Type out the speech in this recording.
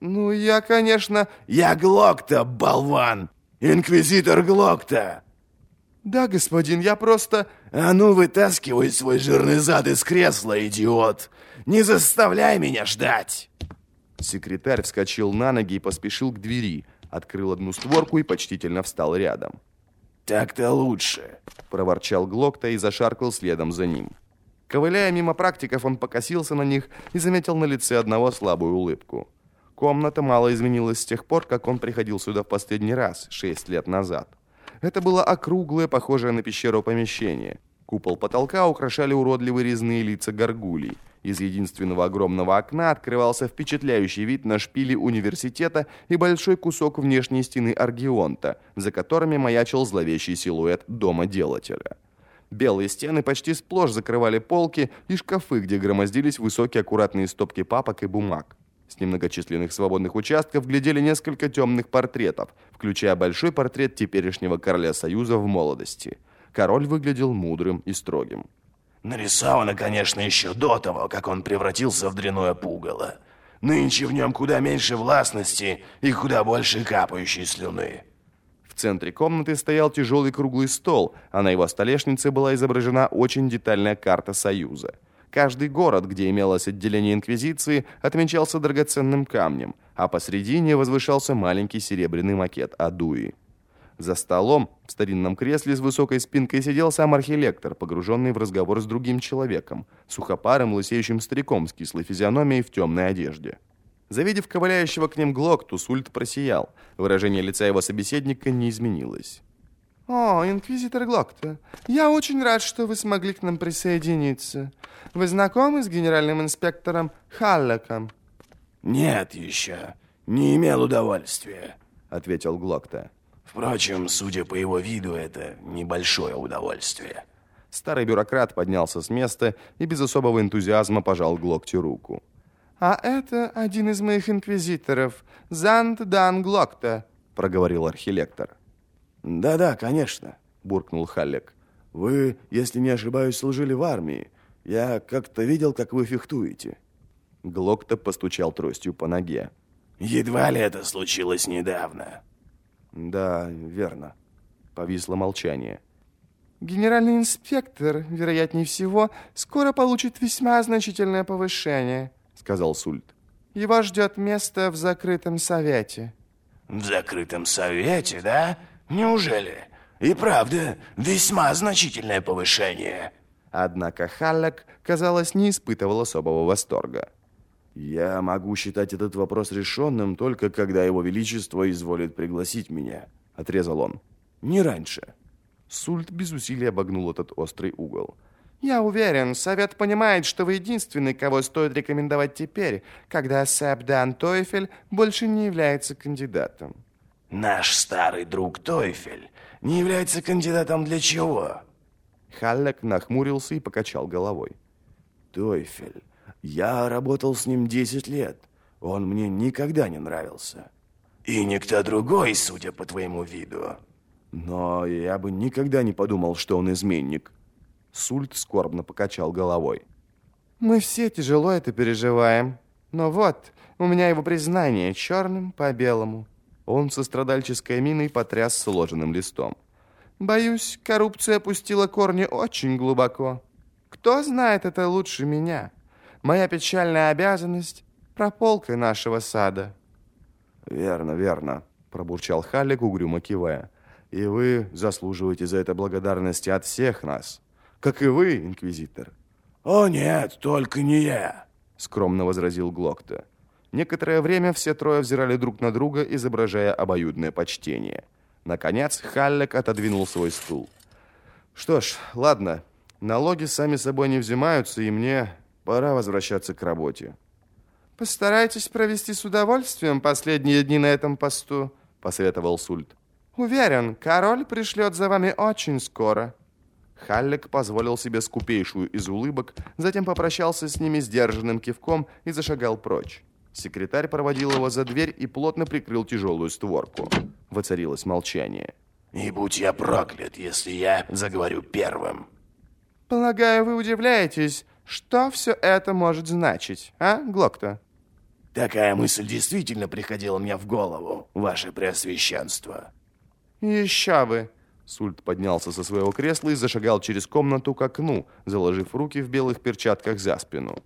Ну, я, конечно... Я Глокта, болван! Инквизитор Глокта! Да, господин, я просто... А ну, вытаскивай свой жирный зад из кресла, идиот! Не заставляй меня ждать! Секретарь вскочил на ноги и поспешил к двери, открыл одну створку и почтительно встал рядом. «Так-то лучше», — проворчал Глокта и зашаркал следом за ним. Ковыляя мимо практиков, он покосился на них и заметил на лице одного слабую улыбку. Комната мало изменилась с тех пор, как он приходил сюда в последний раз, шесть лет назад. Это было округлое, похожее на пещеру помещение. Купол потолка украшали уродливые резные лица горгулей. Из единственного огромного окна открывался впечатляющий вид на шпили университета и большой кусок внешней стены Аргионта, за которыми маячил зловещий силуэт дома делателя. Белые стены почти сплошь закрывали полки и шкафы, где громоздились высокие аккуратные стопки папок и бумаг. С немногочисленных свободных участков глядели несколько темных портретов, включая большой портрет теперешнего короля Союза в молодости. Король выглядел мудрым и строгим. Нарисовано, конечно, еще до того, как он превратился в дряное пугало. Нынче в нем куда меньше властности и куда больше капающей слюны. В центре комнаты стоял тяжелый круглый стол, а на его столешнице была изображена очень детальная карта Союза. Каждый город, где имелось отделение Инквизиции, отмечался драгоценным камнем, а посредине возвышался маленький серебряный макет Адуи. За столом, в старинном кресле с высокой спинкой, сидел сам архилектор, погруженный в разговор с другим человеком, сухопарым, лысеющим стариком с кислой физиономией в темной одежде. Завидев ковыляющего к ним Глокту, Сульт просиял. Выражение лица его собеседника не изменилось. «О, инквизитор Глокта, я очень рад, что вы смогли к нам присоединиться. Вы знакомы с генеральным инспектором Халлеком?» «Нет еще. Не имел удовольствия», — ответил Глокта. Впрочем, судя по его виду, это небольшое удовольствие. Старый бюрократ поднялся с места и без особого энтузиазма пожал Глокте руку. «А это один из моих инквизиторов, Зант Дан Глокта», — проговорил архилектор. «Да-да, конечно», — буркнул Халлек. «Вы, если не ошибаюсь, служили в армии. Я как-то видел, как вы фехтуете». Глокта постучал тростью по ноге. «Едва ли это случилось недавно». Да, верно. Повисло молчание. Генеральный инспектор, вероятнее всего, скоро получит весьма значительное повышение, сказал Сульт. Его ждет место в закрытом совете. В закрытом совете, да? Неужели? И правда, весьма значительное повышение. Однако Халлек, казалось, не испытывал особого восторга. Я могу считать этот вопрос решенным только когда его величество изволит пригласить меня, отрезал он. Не раньше. Сульт без усилий обогнул этот острый угол. «Я уверен, Совет понимает, что вы единственный, кого стоит рекомендовать теперь, когда Сэп Дан Тойфель больше не является кандидатом». «Наш старый друг Тойфель не является кандидатом для чего?» Халлек нахмурился и покачал головой. «Тойфель я работал с ним 10 лет. Он мне никогда не нравился. И никто другой, судя по твоему виду. Но я бы никогда не подумал, что он изменник. Сульт скорбно покачал головой. Мы все тяжело это переживаем. Но вот, у меня его признание черным по белому. Он со страдальческой миной потряс сложенным листом. Боюсь, коррупция опустила корни очень глубоко. Кто знает это лучше меня?» Моя печальная обязанность — прополкой нашего сада». «Верно, верно», — пробурчал Халлик, угрюмо кивая. «И вы заслуживаете за это благодарности от всех нас, как и вы, инквизитор». «О нет, только не я», — скромно возразил Глокта. Некоторое время все трое взирали друг на друга, изображая обоюдное почтение. Наконец Халлек отодвинул свой стул. «Что ж, ладно, налоги сами собой не взимаются, и мне Пора возвращаться к работе. Постарайтесь провести с удовольствием последние дни на этом посту, посоветовал Сульт. Уверен, король пришлет за вами очень скоро. Халлек позволил себе скупейшую из улыбок, затем попрощался с ними сдержанным кивком и зашагал прочь. Секретарь проводил его за дверь и плотно прикрыл тяжелую створку. Воцарилось молчание. «И будь я проклят, если я заговорю первым!» «Полагаю, вы удивляетесь, что все это может значить, а, Глокта? Такая мысль действительно приходила мне в голову, ваше преосвященство. Еще бы. Сульт поднялся со своего кресла и зашагал через комнату к окну, заложив руки в белых перчатках за спину.